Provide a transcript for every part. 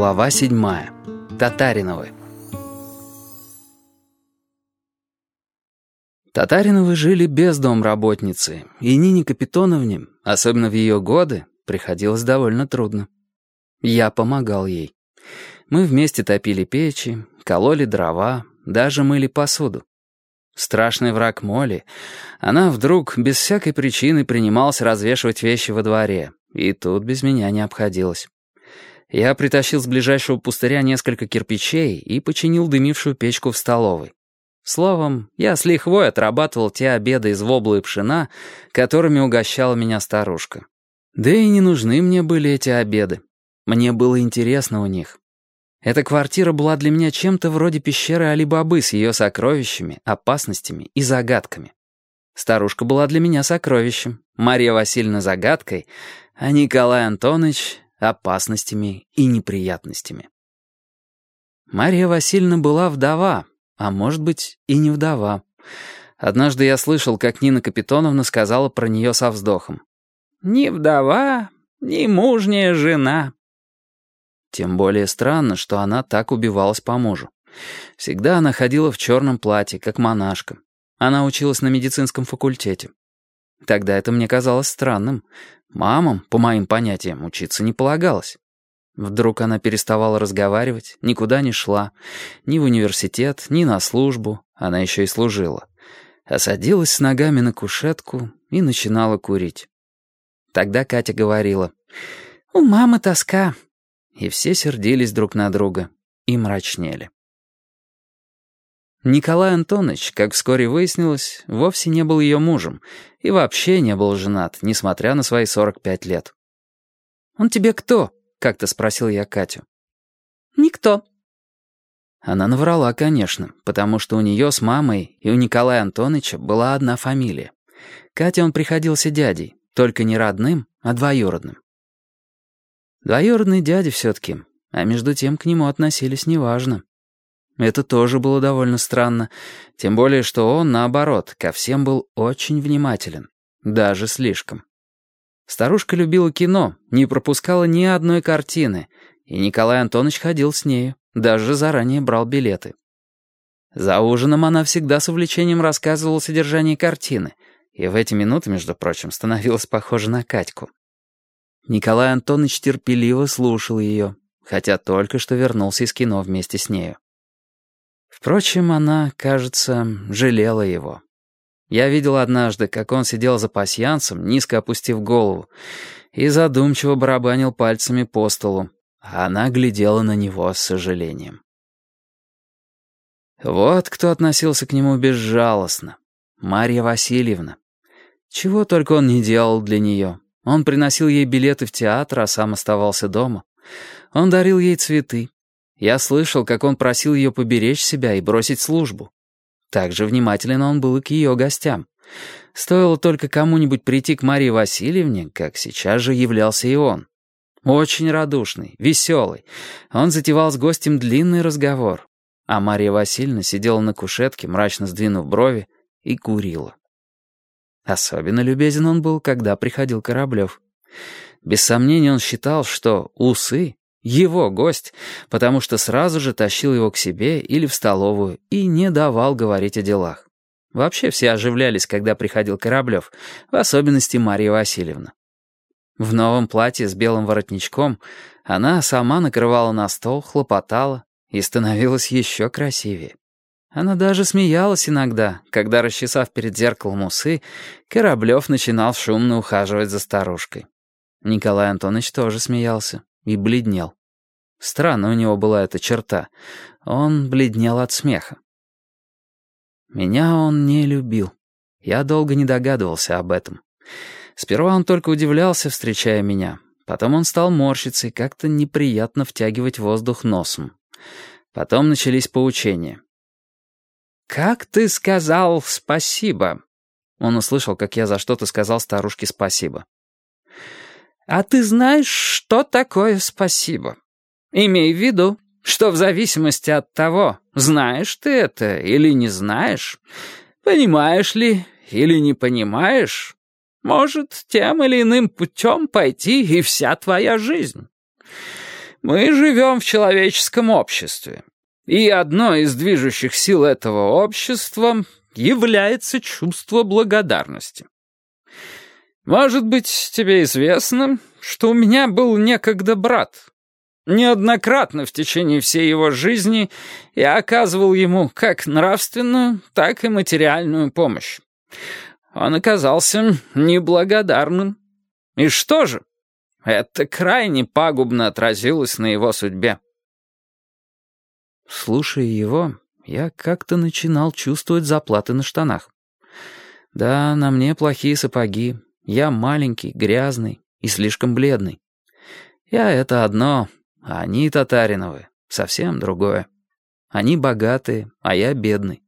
Глава седьмая. Татариновы. Татариновы жили без домработницы, и Нине Капитоновне, особенно в ее годы, приходилось довольно трудно. Я помогал ей. Мы вместе топили печи, кололи дрова, даже мыли посуду. Страшный враг Моли, она вдруг без всякой причины принималась развешивать вещи во дворе, и тут без меня не обходилось. Я притащил с ближайшего пустыря несколько кирпичей и починил дымившую печку в столовой. Словом, я с лихвой отрабатывал те обеды из вобла и пшена, которыми угощала меня старушка. Да и не нужны мне были эти обеды. Мне было интересно у них. Эта квартира была для меня чем-то вроде пещеры Али-Бабы с ее сокровищами, опасностями и загадками. Старушка была для меня сокровищем, Мария Васильевна загадкой, а Николай Антонович опасностями и неприятностями. Мария Васильевна была вдова, а может быть и не вдова. Однажды я слышал, как Нина Капитоновна сказала про нее со вздохом. «Ни вдова, ни мужняя жена». Тем более странно, что она так убивалась по мужу. Всегда она ходила в черном платье, как монашка. Она училась на медицинском факультете. Тогда это мне казалось странным. Мамам, по моим понятиям, учиться не полагалось. Вдруг она переставала разговаривать, никуда не шла, ни в университет, ни на службу, она еще и служила. Осадилась с ногами на кушетку и начинала курить. Тогда Катя говорила, «У мамы тоска». И все сердились друг на друга и мрачнели. Николай Антонович, как вскоре выяснилось, вовсе не был ее мужем и вообще не был женат, несмотря на свои 45 лет. «Он тебе кто?» — как-то спросил я Катю. «Никто». Она наврала, конечно, потому что у нее с мамой и у Николая Антоновича была одна фамилия. Катя он приходился дядей, только не родным, а двоюродным. Двоюродный дядя все-таки, а между тем к нему относились неважно. Это тоже было довольно странно, тем более что он, наоборот, ко всем был очень внимателен, даже слишком. Старушка любила кино, не пропускала ни одной картины, и Николай Антонович ходил с нею, даже заранее брал билеты. За ужином она всегда с увлечением рассказывала содержание картины, и в эти минуты, между прочим, становилась похожа на Катьку. Николай Антонович терпеливо слушал ее, хотя только что вернулся из кино вместе с нею. Впрочем, она, кажется, жалела его. Я видел однажды, как он сидел за пасьянцем, низко опустив голову, и задумчиво барабанил пальцами по столу, а она глядела на него с сожалением. Вот кто относился к нему безжалостно. Марья Васильевна. Чего только он не делал для нее. Он приносил ей билеты в театр, а сам оставался дома. Он дарил ей цветы, я слышал, как он просил ее поберечь себя и бросить службу. Так же внимателен он был и к ее гостям. Стоило только кому-нибудь прийти к Марии Васильевне, как сейчас же являлся и он. Очень радушный, веселый. Он затевал с гостем длинный разговор. А Мария Васильевна сидела на кушетке, мрачно сдвинув брови, и курила. Особенно любезен он был, когда приходил Кораблев. Без сомнения он считал, что усы его гость, потому что сразу же тащил его к себе или в столовую и не давал говорить о делах. Вообще все оживлялись, когда приходил Кораблев, в особенности Мария Васильевна. В новом платье с белым воротничком она сама накрывала на стол, хлопотала и становилась еще красивее. Она даже смеялась иногда, когда, расчесав перед зеркалом усы, Кораблев начинал шумно ухаживать за старушкой. Николай Антонович тоже смеялся и бледнел. Странно у него была эта черта. Он бледнел от смеха. Меня он не любил. Я долго не догадывался об этом. Сперва он только удивлялся, встречая меня. Потом он стал морщиться и как-то неприятно втягивать воздух носом. Потом начались поучения. «Как ты сказал спасибо?» Он услышал, как я за что-то сказал старушке спасибо. «А ты знаешь, что такое спасибо? Имей в виду, что в зависимости от того, знаешь ты это или не знаешь, понимаешь ли или не понимаешь, может тем или иным путем пойти и вся твоя жизнь. Мы живем в человеческом обществе, и одной из движущих сил этого общества является чувство благодарности. Может быть, тебе известно, что у меня был некогда брат. Неоднократно в течение всей его жизни я оказывал ему как нравственную, так и материальную помощь. Он оказался неблагодарным. И что же? Это крайне пагубно отразилось на его судьбе. Слушая его, я как-то начинал чувствовать заплаты на штанах. Да, на мне плохие сапоги. Я маленький, грязный и слишком бледный. Я — это одно, а они, Татариновы, совсем другое. Они богатые, а я бедный.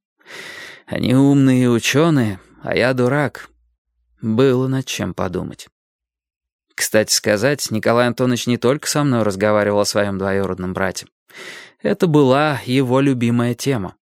Они умные и ученые, а я дурак. Было над чем подумать. Кстати сказать, Николай Антонович не только со мной разговаривал о своем двоюродном брате. Это была его любимая тема.